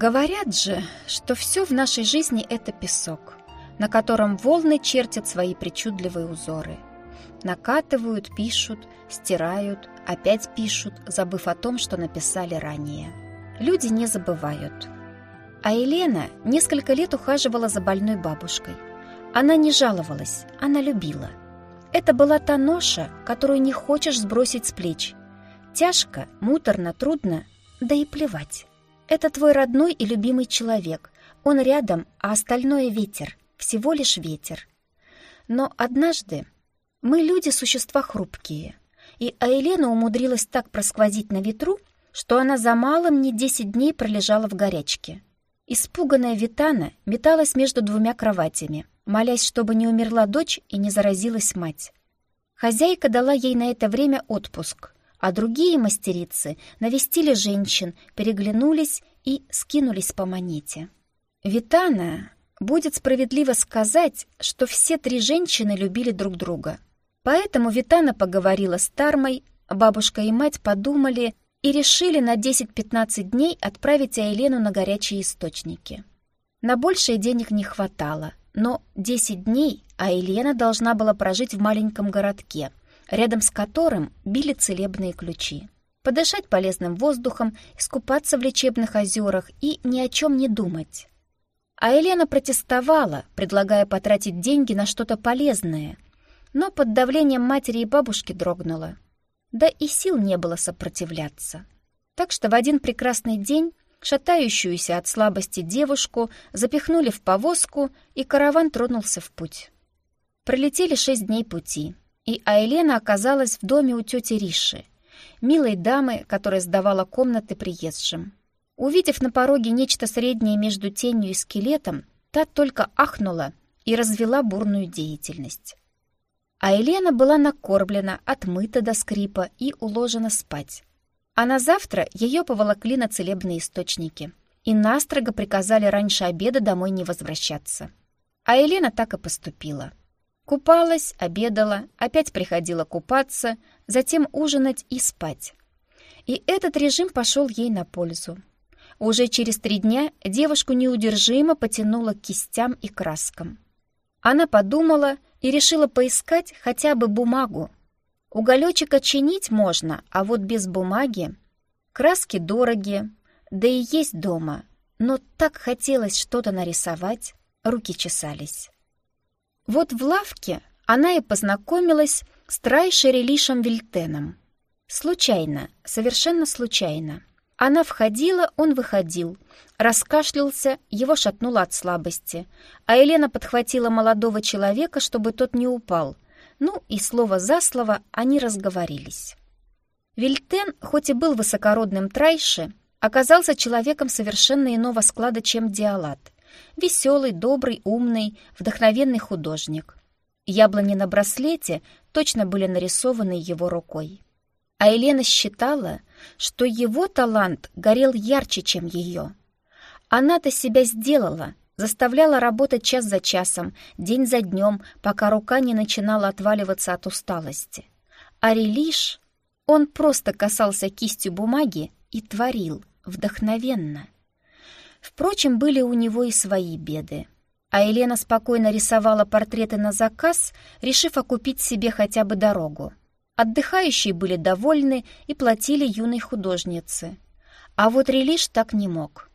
Говорят же, что все в нашей жизни — это песок, на котором волны чертят свои причудливые узоры. Накатывают, пишут, стирают, опять пишут, забыв о том, что написали ранее. Люди не забывают. А Елена несколько лет ухаживала за больной бабушкой. Она не жаловалась, она любила. Это была та ноша, которую не хочешь сбросить с плеч. Тяжко, муторно, трудно, да и плевать. Это твой родной и любимый человек. Он рядом, а остальное — ветер. Всего лишь ветер. Но однажды мы люди — существа хрупкие. И Аэлена умудрилась так просквозить на ветру, что она за малым не десять дней пролежала в горячке. Испуганная Витана металась между двумя кроватями, молясь, чтобы не умерла дочь и не заразилась мать. Хозяйка дала ей на это время отпуск — а другие мастерицы навестили женщин, переглянулись и скинулись по монете. Витана будет справедливо сказать, что все три женщины любили друг друга. Поэтому Витана поговорила с Тармой, бабушка и мать подумали и решили на 10-15 дней отправить Айлену на горячие источники. На большее денег не хватало, но 10 дней Айлена должна была прожить в маленьком городке — рядом с которым били целебные ключи. Подышать полезным воздухом, искупаться в лечебных озерах и ни о чем не думать. А Елена протестовала, предлагая потратить деньги на что-то полезное, но под давлением матери и бабушки дрогнула. Да и сил не было сопротивляться. Так что в один прекрасный день шатающуюся от слабости девушку запихнули в повозку, и караван тронулся в путь. Пролетели шесть дней пути — и Айлена оказалась в доме у тети Риши, милой дамы, которая сдавала комнаты приезжим. Увидев на пороге нечто среднее между тенью и скелетом, та только ахнула и развела бурную деятельность. А Елена была накормлена, отмыта до скрипа и уложена спать. А на завтра ее поволокли на целебные источники и настрого приказали раньше обеда домой не возвращаться. А Елена так и поступила — Купалась, обедала, опять приходила купаться, затем ужинать и спать. И этот режим пошел ей на пользу. Уже через три дня девушку неудержимо потянуло к кистям и краскам. Она подумала и решила поискать хотя бы бумагу. Уголечек чинить можно, а вот без бумаги. Краски дорогие, да и есть дома, но так хотелось что-то нарисовать, руки чесались. Вот в лавке она и познакомилась с Трайшерелишем Вильтеном. Случайно, совершенно случайно. Она входила, он выходил. Раскашлялся, его шатнуло от слабости. А Елена подхватила молодого человека, чтобы тот не упал. Ну и слово за слово они разговорились. Вильтен, хоть и был высокородным Трайше, оказался человеком совершенно иного склада, чем Диалат — Веселый, добрый, умный, вдохновенный художник. Яблони на браслете точно были нарисованы его рукой. А Елена считала, что его талант горел ярче, чем ее. Она-то себя сделала, заставляла работать час за часом, день за днем, пока рука не начинала отваливаться от усталости. А Релиш, он просто касался кистью бумаги и творил, вдохновенно. Впрочем, были у него и свои беды. А Елена спокойно рисовала портреты на заказ, решив окупить себе хотя бы дорогу. Отдыхающие были довольны и платили юной художнице. А вот Релиш так не мог.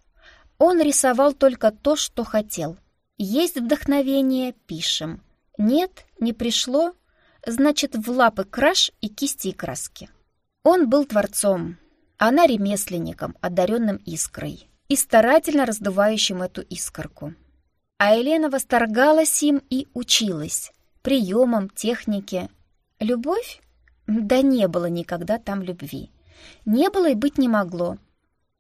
Он рисовал только то, что хотел. Есть вдохновение — пишем. Нет, не пришло — значит, в лапы краш и кисти и краски. Он был творцом, она ремесленником, одаренным искрой и старательно раздувающим эту искорку. А Елена восторгалась им и училась. Приемам, технике. Любовь? Да не было никогда там любви. Не было и быть не могло.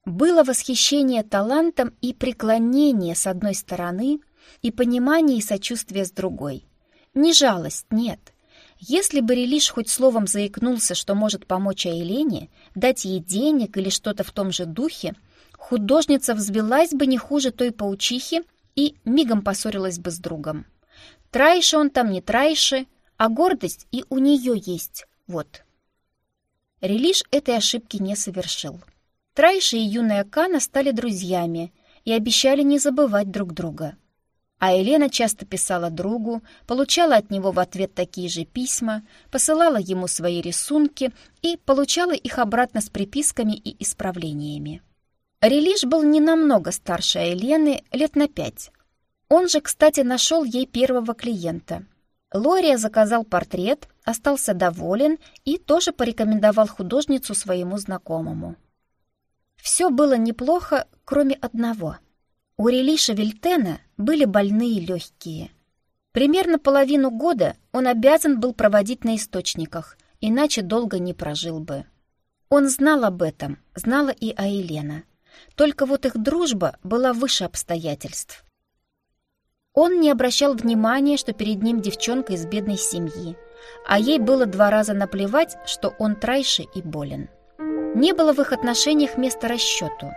Было восхищение талантом и преклонение с одной стороны, и понимание и сочувствие с другой. Не жалость, нет. Если бы Релиш хоть словом заикнулся, что может помочь Айлене, дать ей денег или что-то в том же духе, художница взвелась бы не хуже той паучихи и мигом поссорилась бы с другом. Трайше он там не трайше, а гордость и у нее есть, вот. Релиш этой ошибки не совершил. Трайше и юная Кана стали друзьями, и обещали не забывать друг друга. А Елена часто писала другу, получала от него в ответ такие же письма, посылала ему свои рисунки и получала их обратно с приписками и исправлениями. Релиш был не намного старше Елены, лет на пять. Он же, кстати, нашел ей первого клиента. Лория заказал портрет, остался доволен и тоже порекомендовал художницу своему знакомому. Все было неплохо, кроме одного. У Релиша Вильтена были больные легкие. Примерно половину года он обязан был проводить на источниках, иначе долго не прожил бы. Он знал об этом, знала и Аилена. Только вот их дружба была выше обстоятельств. Он не обращал внимания, что перед ним девчонка из бедной семьи, а ей было два раза наплевать, что он трайше и болен. Не было в их отношениях места расчету.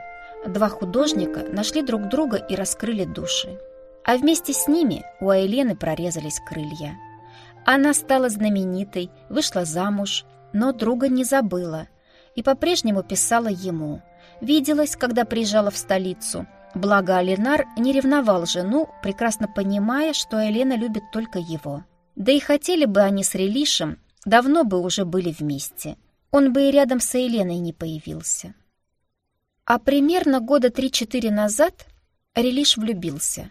Два художника нашли друг друга и раскрыли души. А вместе с ними у Айлены прорезались крылья. Она стала знаменитой, вышла замуж, но друга не забыла и по-прежнему писала ему. Виделась, когда приезжала в столицу. Благо Алинар не ревновал жену, прекрасно понимая, что Елена любит только его. Да и хотели бы они с Релишем, давно бы уже были вместе. Он бы и рядом с Еленой не появился. А примерно года три-четыре назад Релиш влюбился.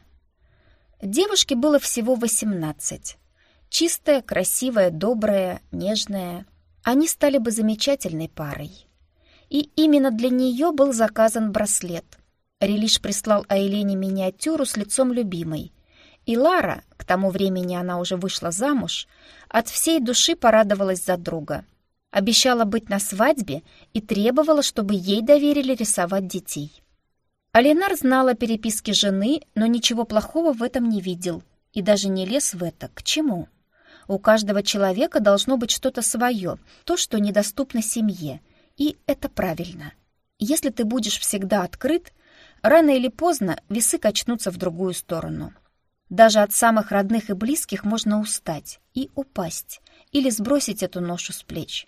Девушке было всего восемнадцать. Чистая, красивая, добрая, нежная. Они стали бы замечательной парой. И именно для нее был заказан браслет. Релиш прислал Айлене миниатюру с лицом любимой. И Лара, к тому времени она уже вышла замуж, от всей души порадовалась за друга. Обещала быть на свадьбе и требовала, чтобы ей доверили рисовать детей. Алинар знала переписки жены, но ничего плохого в этом не видел и даже не лез в это. К чему? У каждого человека должно быть что-то свое, то, что недоступно семье, и это правильно. Если ты будешь всегда открыт, рано или поздно весы качнутся в другую сторону. Даже от самых родных и близких можно устать и упасть, или сбросить эту ношу с плеч.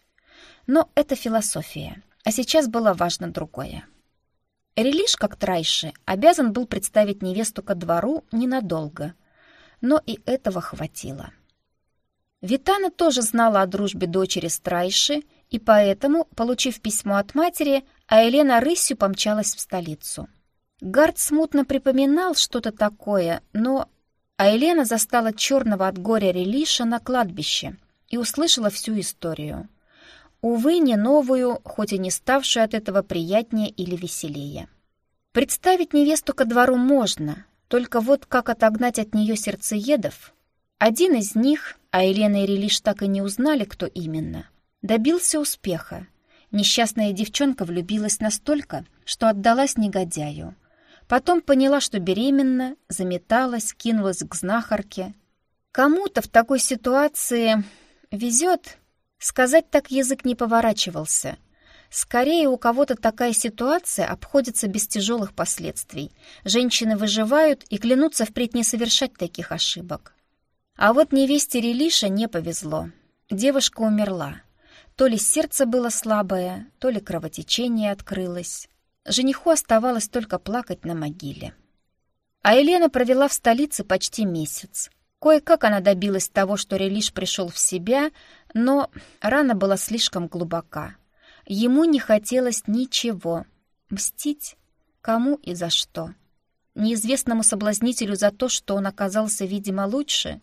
Но это философия, а сейчас было важно другое. Релиш, как Трайши, обязан был представить невесту ко двору ненадолго, но и этого хватило. Витана тоже знала о дружбе дочери с Трайши, и поэтому, получив письмо от матери, Аэлена рысью помчалась в столицу. Гард смутно припоминал что-то такое, но Аэлена застала черного от горя Релиша на кладбище и услышала всю историю. Увы, не новую, хоть и не ставшую от этого приятнее или веселее. Представить невесту ко двору можно, только вот как отогнать от нее сердцеедов. Один из них, а Елена и Релиш так и не узнали, кто именно, добился успеха. Несчастная девчонка влюбилась настолько, что отдалась негодяю. Потом поняла, что беременна, заметалась, кинулась к знахарке. Кому-то в такой ситуации везет Сказать так язык не поворачивался. Скорее, у кого-то такая ситуация обходится без тяжелых последствий. Женщины выживают и клянутся впредь не совершать таких ошибок. А вот невесте Релиша не повезло. Девушка умерла. То ли сердце было слабое, то ли кровотечение открылось. Жениху оставалось только плакать на могиле. А Елена провела в столице почти месяц. Кое-как она добилась того, что Релиш пришел в себя, но рана была слишком глубока. Ему не хотелось ничего. Мстить? Кому и за что? Неизвестному соблазнителю за то, что он оказался, видимо, лучше?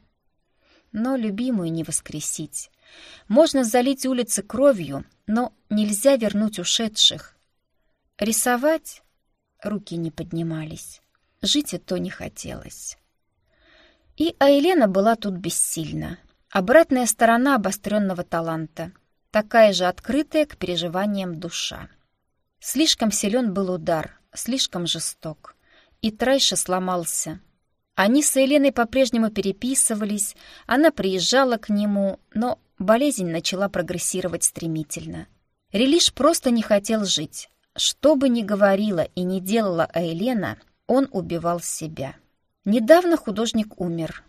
Но любимую не воскресить. Можно залить улицы кровью, но нельзя вернуть ушедших. Рисовать? Руки не поднимались. Жить и то не хотелось. И Айлена была тут бессильна. Обратная сторона обостренного таланта, такая же открытая к переживаниям душа. Слишком силен был удар, слишком жесток. И Трайша сломался. Они с Еленой по-прежнему переписывались, она приезжала к нему, но болезнь начала прогрессировать стремительно. Релиш просто не хотел жить. Что бы ни говорила и не делала Елена, он убивал себя. Недавно художник умер.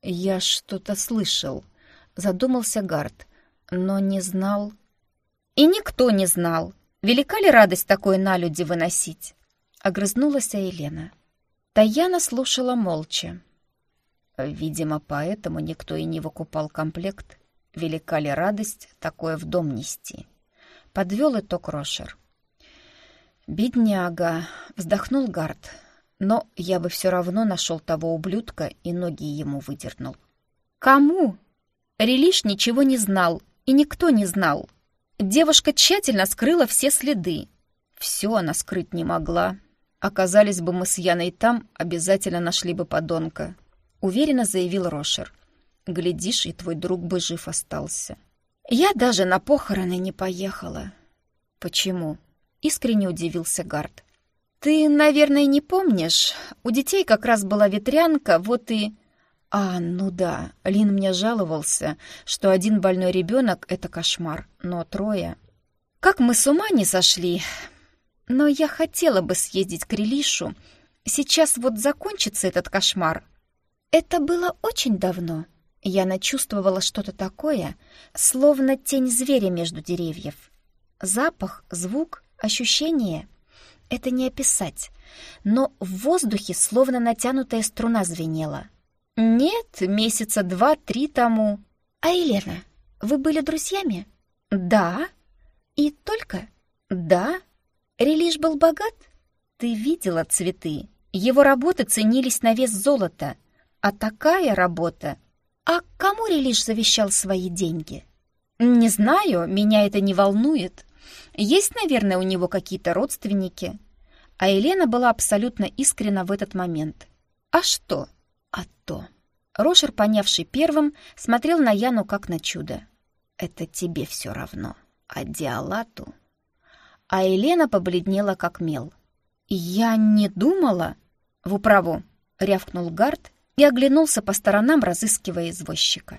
«Я что-то слышал», — задумался Гард, но не знал. И никто не знал, велика ли радость такое на люди выносить. огрызнулась Елена. Таяна слушала молча. Видимо, поэтому никто и не выкупал комплект. Велика ли радость такое в дом нести? Подвел итог Рошер. «Бедняга!» — вздохнул Гард. «Но я бы все равно нашел того ублюдка и ноги ему выдернул». «Кому?» Релиш ничего не знал, и никто не знал. Девушка тщательно скрыла все следы. Все она скрыть не могла. Оказались бы мы с Яной там, обязательно нашли бы подонка. Уверенно заявил Рошер. Глядишь, и твой друг бы жив остался. Я даже на похороны не поехала. Почему? Искренне удивился Гард. Ты, наверное, не помнишь. У детей как раз была ветрянка, вот и... А, ну да, Лин мне жаловался, что один больной ребенок — это кошмар, но трое... Как мы с ума не сошли. Но я хотела бы съездить к Релишу. Сейчас вот закончится этот кошмар. Это было очень давно. Яна чувствовала что-то такое, словно тень зверя между деревьев. Запах, звук, ощущение — это не описать. Но в воздухе словно натянутая струна звенела. «Нет, месяца два-три тому». «А Елена, вы были друзьями?» «Да». «И только?» «Да». «Релиш был богат?» «Ты видела цветы. Его работы ценились на вес золота. А такая работа «А кому Релиш завещал свои деньги?» «Не знаю, меня это не волнует. Есть, наверное, у него какие-то родственники». А Елена была абсолютно искренна в этот момент. «А что?» «А то». Рошер, понявший первым, смотрел на Яну как на чудо. «Это тебе все равно. А Диалату...» А Елена побледнела как мел. «Я не думала...» «В управу!» — рявкнул Гард и оглянулся по сторонам, разыскивая извозчика.